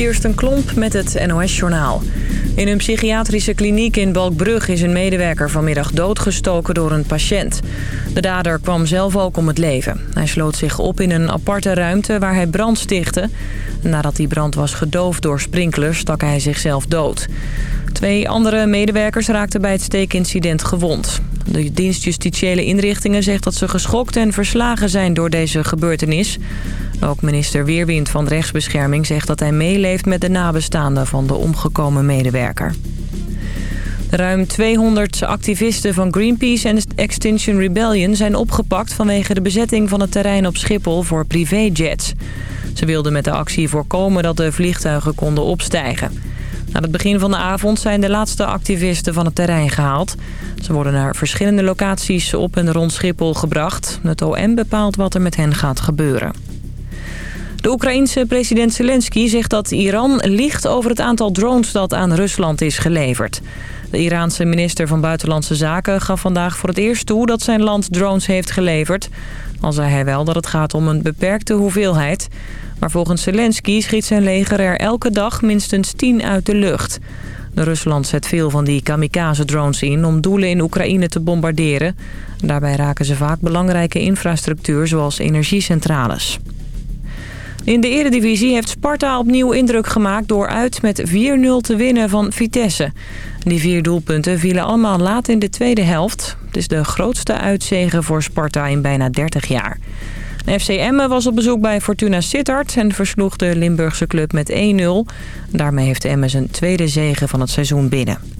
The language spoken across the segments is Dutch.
Kirsten Klomp met het NOS-journaal. In een psychiatrische kliniek in Balkbrug is een medewerker vanmiddag doodgestoken door een patiënt. De dader kwam zelf ook om het leven. Hij sloot zich op in een aparte ruimte waar hij brand stichtte. Nadat die brand was gedoofd door sprinklers stak hij zichzelf dood. Twee andere medewerkers raakten bij het steekincident gewond. De dienst Justitiële Inrichtingen zegt dat ze geschokt en verslagen zijn door deze gebeurtenis. Ook minister Weerwind van Rechtsbescherming zegt dat hij meeleeft met de nabestaanden van de omgekomen medewerker. Ruim 200 activisten van Greenpeace en Extinction Rebellion zijn opgepakt vanwege de bezetting van het terrein op Schiphol voor privéjets. Ze wilden met de actie voorkomen dat de vliegtuigen konden opstijgen. Na het begin van de avond zijn de laatste activisten van het terrein gehaald. Ze worden naar verschillende locaties op en rond Schiphol gebracht. Het OM bepaalt wat er met hen gaat gebeuren. De Oekraïense president Zelensky zegt dat Iran liegt over het aantal drones dat aan Rusland is geleverd. De Iraanse minister van Buitenlandse Zaken gaf vandaag voor het eerst toe dat zijn land drones heeft geleverd. Al zei hij wel dat het gaat om een beperkte hoeveelheid. Maar volgens Zelensky schiet zijn leger er elke dag minstens 10 uit de lucht. De Rusland zet veel van die kamikaze-drones in om doelen in Oekraïne te bombarderen. Daarbij raken ze vaak belangrijke infrastructuur zoals energiecentrales. In de eredivisie heeft Sparta opnieuw indruk gemaakt door uit met 4-0 te winnen van Vitesse. Die vier doelpunten vielen allemaal laat in de tweede helft. Het is de grootste uitzegen voor Sparta in bijna 30 jaar. FC Emmen was op bezoek bij Fortuna Sittard en versloeg de Limburgse club met 1-0. Daarmee heeft Emmen zijn tweede zege van het seizoen binnen.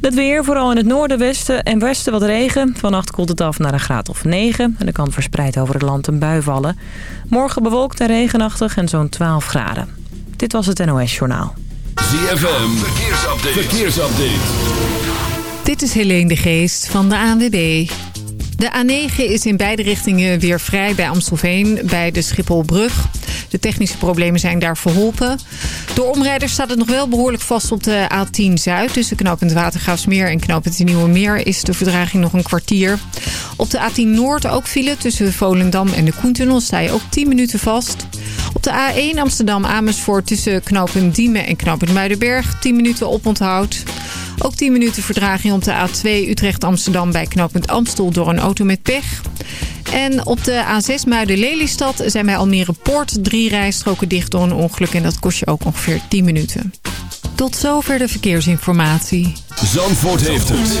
Het weer, vooral in het noorden, westen en westen wat regen. Vannacht koelt het af naar een graad of 9. En er kan verspreid over het land een bui vallen. Morgen bewolkt en regenachtig en zo'n 12 graden. Dit was het NOS Journaal. ZFM, verkeersupdate. verkeersupdate. Dit is Helene de Geest van de ANWB. De A9 is in beide richtingen weer vrij bij Amstelveen, bij de Schipholbrug. De technische problemen zijn daar verholpen. Door omrijders staat het nog wel behoorlijk vast op de A10 Zuid. Tussen knooppunt Watergraafsmeer en knooppunt Nieuwe Meer is de verdraging nog een kwartier. Op de A10 Noord ook file tussen Volendam en de Koentunnel sta je ook 10 minuten vast. Op de A1 Amsterdam-Amersfoort tussen knooppunt Diemen en knooppunt Muidenberg 10 minuten oponthoud. Ook 10 minuten verdraging op de A2 Utrecht-Amsterdam bij knooppunt Amstel door een auto met pech. En op de A6 Muiden-Lelystad zijn bij Almere Poort drie rijstroken dicht door een ongeluk. En dat kost je ook ongeveer 10 minuten. Tot zover de verkeersinformatie. Zandvoort heeft het.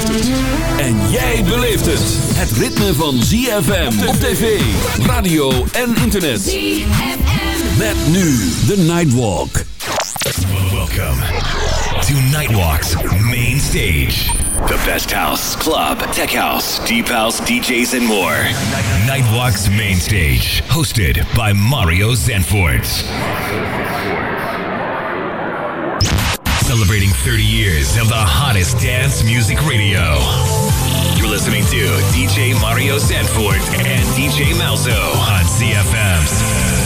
En jij beleeft het. Het ritme van ZFM op tv, radio en internet. ZFM. Met nu de Nightwalk. Welcome to Nightwalk's main stage. The best house, club, tech house, deep house, DJs, and more. Nightwalk's main stage, hosted by Mario Zanfort. Celebrating 30 years of the hottest dance music radio. You're listening to DJ Mario Zanfort and DJ Malzo on CFM's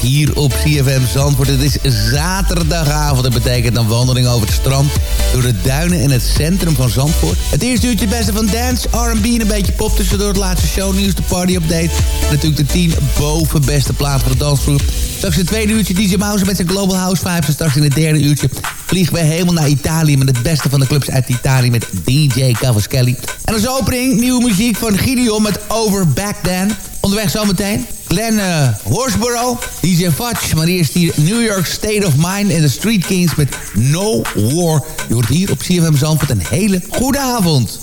Hier op CFM Zandvoort. Het is zaterdagavond. Dat betekent een wandeling over het strand... door de duinen in het centrum van Zandvoort. Het eerste uurtje het beste van dance, R&B en een beetje pop... tussendoor het laatste shownieuws, de party-update... natuurlijk de 10 boven beste plaats voor de dansgroep. Straks in het tweede uurtje DJ Mouse met zijn Global House Vibes... en straks in het derde uurtje vliegen we helemaal naar Italië... met het beste van de clubs uit Italië met DJ Cavaschelli. En als opening nieuwe muziek van Gideon met Over Back Then... Onderweg zometeen. Glenn uh, Horsborough, DJ Fudge. Maar eerst hier New York State of Mind in de Street Kings met No War. Je hoort hier op CFM Zandvoort een hele goede avond.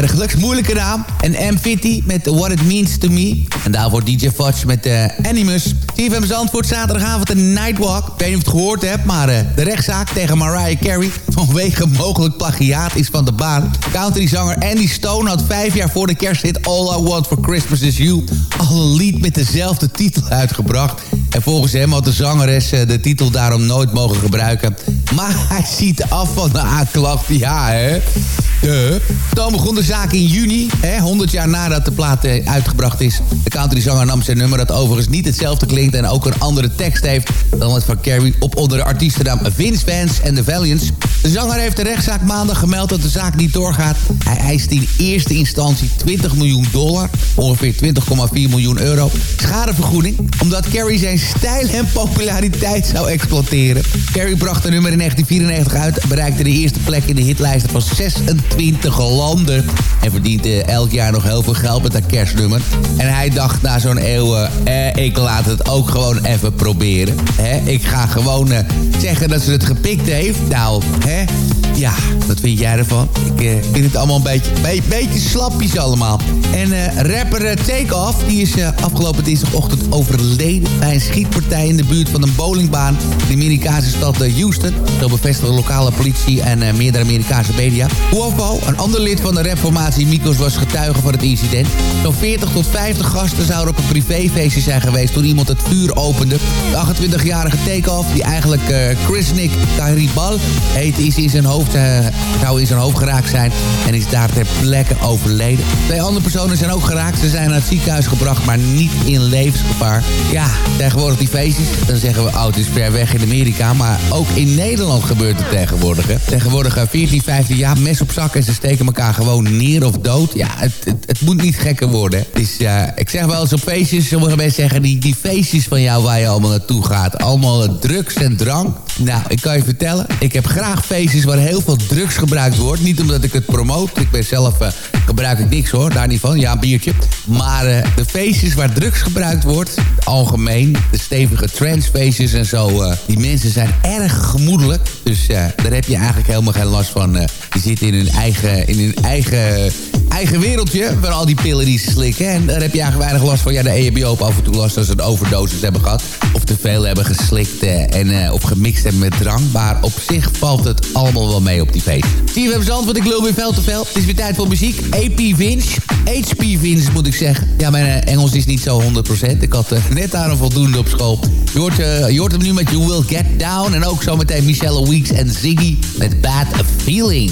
Dergelijks. Moeilijke naam. En M50 met What It Means To Me. En daarvoor DJ Fudge met uh, Animus. CFM Zandvoort, zaterdagavond een Nightwalk. Ik weet niet of je het gehoord hebt, maar uh, de rechtszaak tegen Mariah Carey... vanwege mogelijk plagiaat is van de baan. Countryzanger Andy Stone had vijf jaar voor de kersthit All I Want For Christmas Is You... al een lied met dezelfde titel uitgebracht. En volgens hem had de zangeres uh, de titel daarom nooit mogen gebruiken. Maar hij ziet af van de aanklacht, ja hè. Uh. Dan begon de zaak in juni, hè, 100 jaar nadat de plaat uh, uitgebracht is. De countryzanger nam zijn nummer dat overigens niet hetzelfde klinkt... en ook een andere tekst heeft dan het van Carrie... op onder de artiestennaam Vince Vance en The Valiants. De zanger heeft de rechtszaak maandag gemeld dat de zaak niet doorgaat. Hij eist in eerste instantie 20 miljoen dollar, ongeveer 20,4 miljoen euro... schadevergoeding, omdat Carrie zijn stijl en populariteit zou exploiteren. Carrie bracht de nummer in 1994 uit... bereikte de eerste plek in de hitlijsten van 26 landen... en verdiende elk jaar nog heel veel geld met dat kerstnummer. En hij dacht na zo'n eeuw... Eh, ik laat het ook gewoon even proberen. Hè? Ik ga gewoon eh, zeggen dat ze het gepikt heeft. Nou, hè? Ja, wat vind jij ervan? Ik eh, vind het allemaal een beetje, be beetje slapjes allemaal. En uh, rapper uh, Takeoff, die is afgelopen dinsdagochtend overleden... bij een schietpartij in de buurt van een bowlingbaan... in de Amerikaanse stad Houston. Zo bevestigen lokale politie en meerdere Amerikaanse media. Huopo, een ander lid van de rapformatie Mikos, was getuige van het incident. Zo'n 40 tot 50 gasten zouden op een privéfeestje zijn geweest... toen iemand het vuur opende. De 28-jarige Takeoff, die eigenlijk Chris Nick Caribal heet... is in zijn hoofd, zou in zijn hoofd geraakt zijn... en is daar ter plekke overleden. Twee andere personen zijn ook geraakt. Ze zijn naar het ziekenhuis gebracht, maar niet in levensgevaar. Ja, tegenwoordig die feestjes, dan zeggen we... oh, het is ver weg in Amerika, maar ook in Nederland gebeurt het tegenwoordig. Tegenwoordig 14, 15 jaar, mes op zak... en ze steken elkaar gewoon neer of dood. Ja, het, het, het moet niet gekker worden. Dus ik zeg wel eens op feestjes... sommige mensen zeggen, die, die feestjes van jou waar je allemaal naartoe gaat... allemaal drugs en drank. Nou, ik kan je vertellen, ik heb graag feestjes waar veel drugs gebruikt wordt. Niet omdat ik het promoot. Ik ben zelf... Gebruik ik niks hoor, daar niet van. Ja, een biertje. Maar uh, de feestjes waar drugs gebruikt wordt... algemeen, de stevige transfeestjes en zo... Uh, die mensen zijn erg gemoedelijk. Dus daar heb je eigenlijk helemaal geen last van. die zitten in hun eigen... In hun eigen eigen wereldje van al die pillen die ze slikken. En daar heb je eigenlijk weinig last van. Ja, de EHBO op af en toe last als ze een overdosis hebben gehad. Of te veel hebben geslikt en, of gemixt hebben met drank. Maar op zich valt het allemaal wel mee op die feest. Zie je, we hebben zand, want ik loop weer veel te veel. Het is weer tijd voor muziek. AP Vince. HP Vince moet ik zeggen. Ja, mijn uh, Engels is niet zo 100%. Ik had uh, net daar een voldoende op school. Je hoort, je hoort hem nu met You Will Get Down. En ook zometeen Michelle Weeks en Ziggy met Bad Feeling.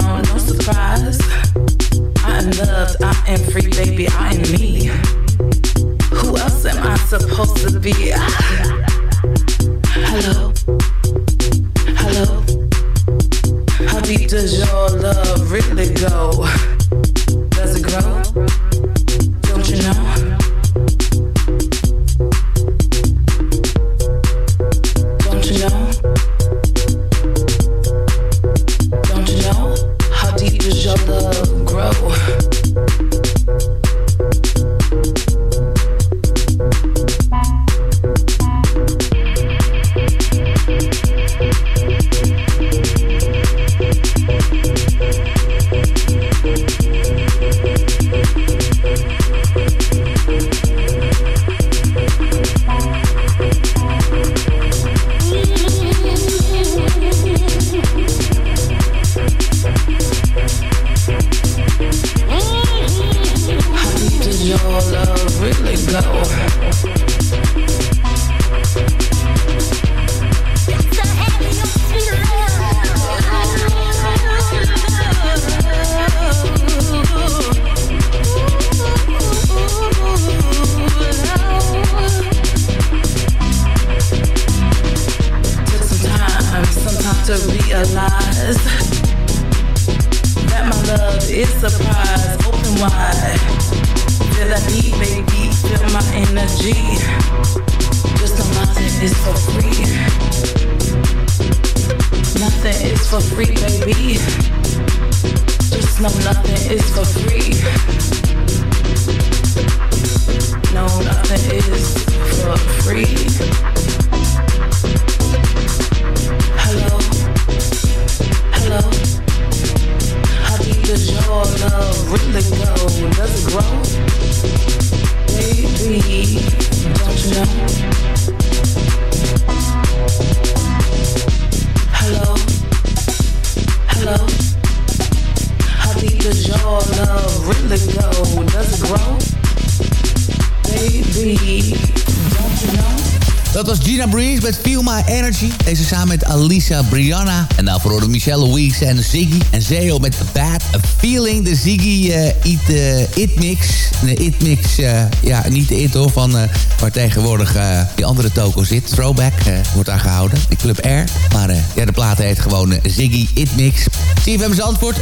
No surprise. I am loved, I am free, baby, I am me. Who else am I supposed to be? Hello, hello. How deep does your love really go? Deze samen met Alisa Brianna. En daarvoor hoorde Michelle Louise en Ziggy. En Zeo met Bad Feeling. De Ziggy It, eh, It Mix. De It Mix, eh, ja, niet de It hoor, van, eh, waar tegenwoordig eh, die andere toko zit. Throwback wordt daar gehouden. De Club R. Maar ja, de plaat heet gewoon Ziggy It Mix. CFM.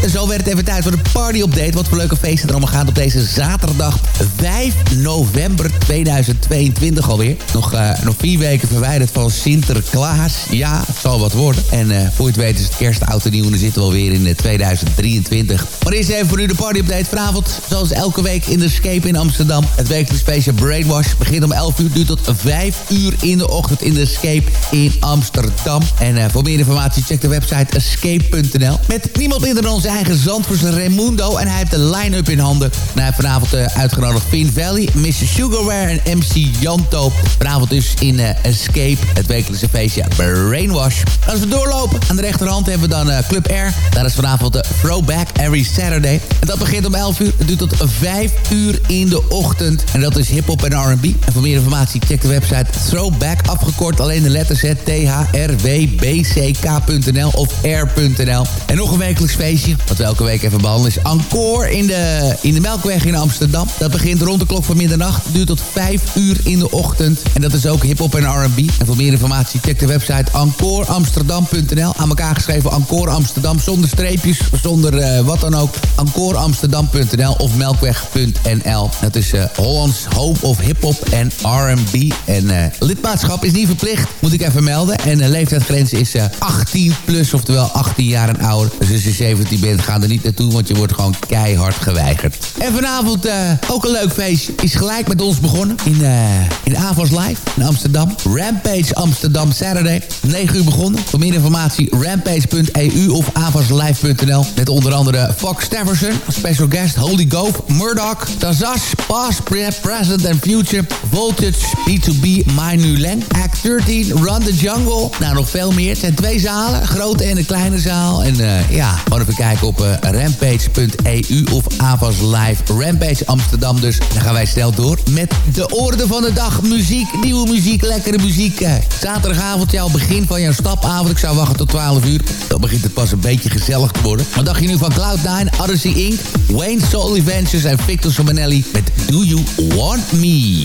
En zo werd het even tijd voor de party update. Wat voor leuke feesten er allemaal gaan op deze zaterdag 5 november 2022 alweer. Nog, nog vier weken verwijderd van Sinterklaas. Ja, het zal wat worden. En voor je het weet is het kerst, oud en nieuw. En dan zitten we alweer in eh, 2023. Maar eerst even voor u de party update vanavond. Zoals elke week in de Escape in Amsterdam. Het wekelijks feestje Brainwash begint om 11 uur. Duurt tot 5 uur in de ochtend in de Escape in Amsterdam. En eh, voor meer informatie check de website escape.nl. Met niemand minder dan onze eigen Zandvoortse Raimundo. En hij heeft de line-up in handen. En heeft vanavond eh, uitgenodigd Finn Valley, Mrs. Sugarware en MC Janto. Vanavond dus in eh, Escape, het wekelijkse feestje Brainwash. Als we doorlopen, aan de rechterhand hebben we dan Club Air. Daar is vanavond de Throwback Every Saturday. En dat begint om 11 uur. Het duurt tot 5 uur in de ochtend. En dat is hip-hop en RB. En voor meer informatie check de website Throwback, afgekort alleen de letters T-H-R-W-B-C-K.nl of air.nl. En nog een wekelijks feestje, wat we elke week even behandelen, is Encore in de, in de Melkweg in Amsterdam. Dat begint rond de klok van middernacht, duurt tot 5 uur in de ochtend. En dat is ook hip-hop en RB. En voor meer informatie check de website encoreamsterdam.nl. Aan elkaar geschreven Encore Amsterdam, zonder streepjes, zonder eh, wat dan ook. encoreamsterdam.nl of melkweg.nl. Dat is eh, Hollands Home of Hip-hop en R&B. En eh, lidmaatschap is niet verplicht, moet ik even melden. En de leeftijdsgrens is eh, 18 plus, oftewel 18 jaar en ouder. Dus als je 17 bent, ga er niet naartoe, want je wordt gewoon keihard geweigerd. En vanavond eh, ook een leuk feestje. Is gelijk met ons begonnen in, eh in Avos Live in Amsterdam. Rampage Amsterdam Saturday. 9 uur begonnen. Voor meer informatie rampage.eu of avoslive.nl. Met onder andere Fox Steverson, special guest Holy Ghost, Murdoch, Tazas, Past, Pre- Present and Future, Voltage, B2B, My New Lang, Act 13, Run the Jungle. Nou, nog veel meer. Het zijn twee zalen, grote en een kleine zaal. En eh, ja, gewoon even kijken op eh, rampage.eu of Avos Live. Rampage Amsterdam dus. Dan gaan wij snel door met de orde van de dag. Muziek, nieuwe muziek, lekker lekkere muziek. Eh, zaterdagavond, jouw begin van jouw stapavond. Ik zou wachten tot 12 uur. Dan begint het pas een beetje gezellig te worden. Wat dacht je nu van Cloud9, Odyssey Inc., Wayne Soul Adventures en Victor Somanelli met Do You Want Me?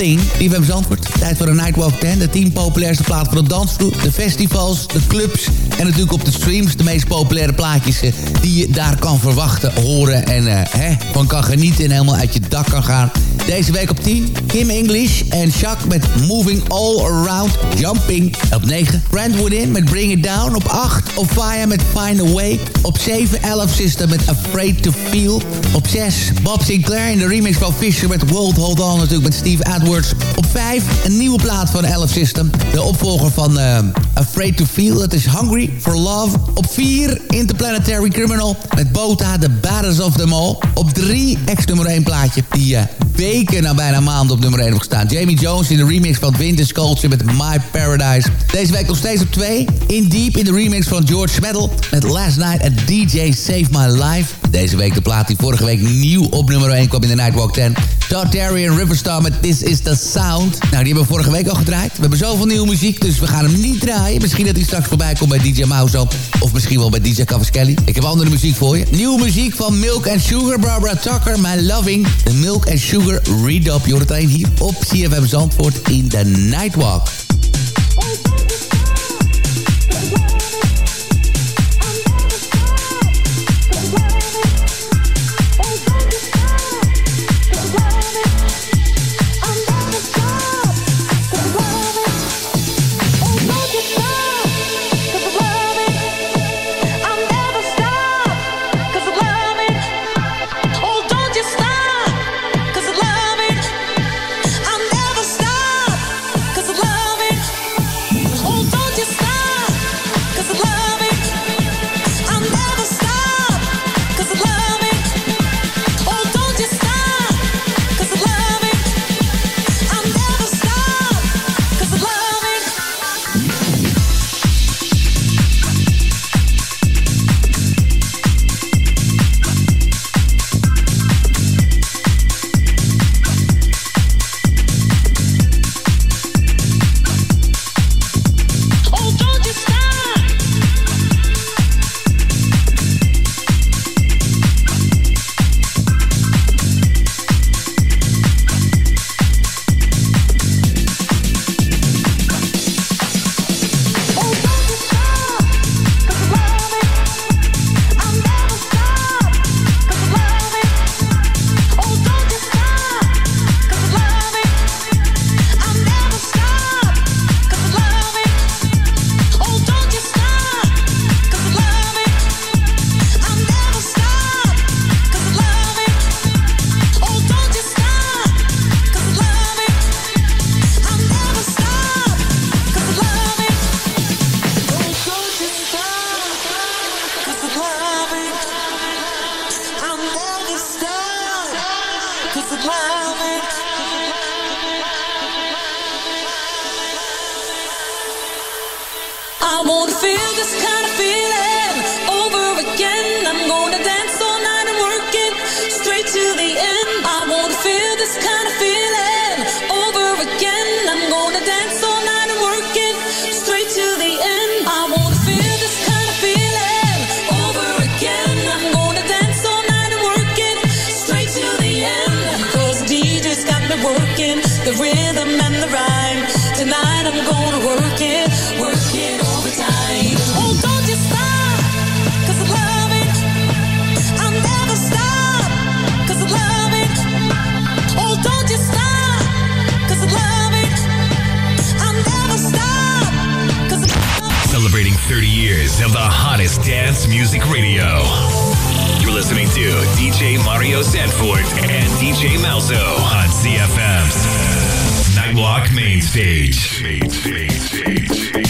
Thing. hebben Zandvoort. Tijd voor een Nightwalk 10. De 10 populairste platen van de dansvloer. De festivals, de clubs en natuurlijk op de streams. De meest populaire plaatjes eh, die je daar kan verwachten, horen en eh, hè, van kan genieten. En helemaal uit je dak kan gaan. Deze week op 10. Kim English en Shaq met Moving All Around Jumping. Op 9. Brand Within met Bring It Down. Op 8. Of met Find A Way. Op 7, 11 System met Afraid to Feel. Op 6, Bob Sinclair in de remix van Fisher met World Hold On natuurlijk met Steve Edwards. Op 5, een nieuwe plaat van 11 System. De opvolger van eh, Afraid to Feel, dat is Hungry for Love. Op 4, Interplanetary Criminal met Bota, The Baddest of Them All. Op 3, ex-nummer 1 plaatje die uh, weken, bijna maanden op nummer 1 heeft gestaan. Jamie Jones in de remix van Winter Culture met My Paradise. Deze week nog steeds op 2, In Deep in de remix van George Smedel met Last Night DJ Save My Life. Deze week de plaat die vorige week nieuw op nummer 1 kwam in de Nightwalk 10. Todd Terry en Riverstar met This Is The Sound. Nou, die hebben we vorige week al gedraaid. We hebben zoveel nieuwe muziek, dus we gaan hem niet draaien. Misschien dat hij straks voorbij komt bij DJ Mauzo. Of misschien wel bij DJ Cavaschelli. Ik heb andere muziek voor je. Nieuwe muziek van Milk and Sugar, Barbara Tucker, My Loving. De Milk and Sugar Redub. Je hoort het hier op CFM Zandvoort in de Nightwalk. To DJ Mario Sanford and DJ Malzo on CFM's Nightwalk Main Stage. Main Stage, stage, stage.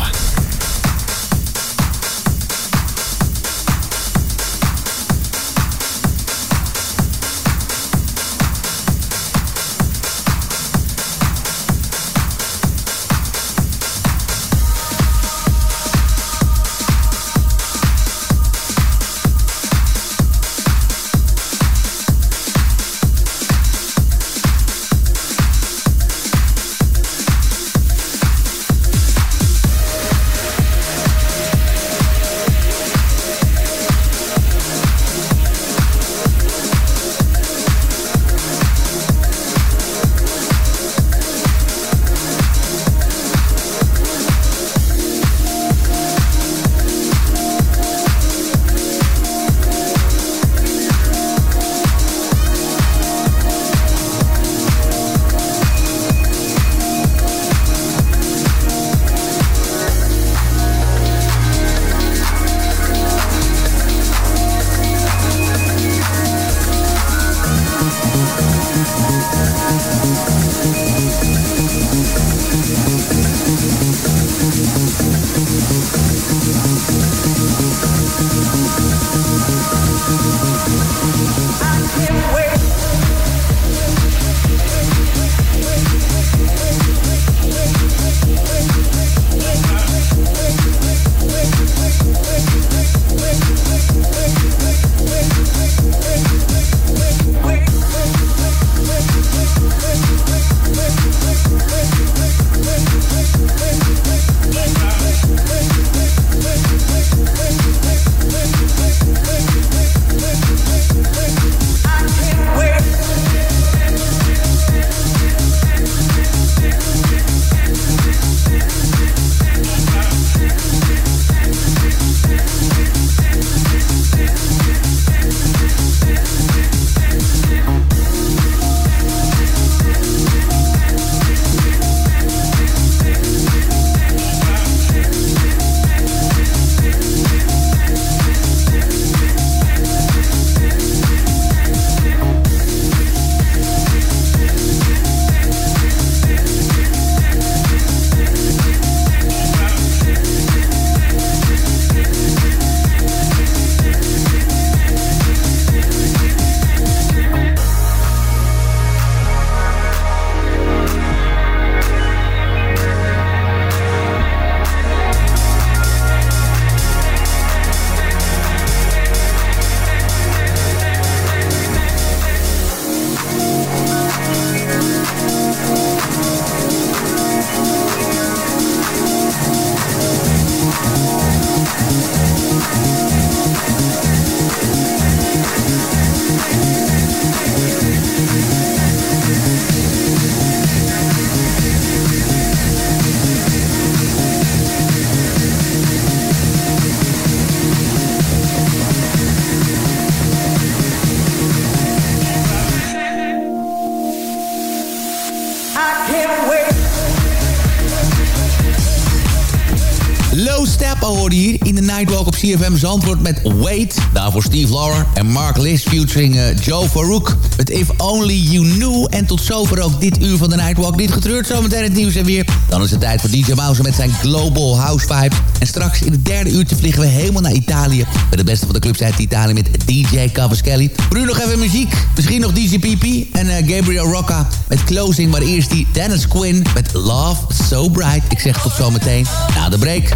CFM Zandvoort met Wait. Daarvoor Steve Laurer en Mark Liss featuring uh, Joe Farouk met If Only You Knew. En tot zover ook dit uur van de Nightwalk. Niet getreurd, zometeen het nieuws en weer. Dan is het tijd voor DJ Mouse met zijn Global House Vibes. En straks in het derde uurtje vliegen we helemaal naar Italië. Met de beste van de clubs Italië met DJ Cavaschelli. Voor nu nog even muziek. Misschien nog DJ PP en uh, Gabriel Rocca met Closing. Maar eerst die Dennis Quinn met Love So Bright. Ik zeg tot zometeen na de break.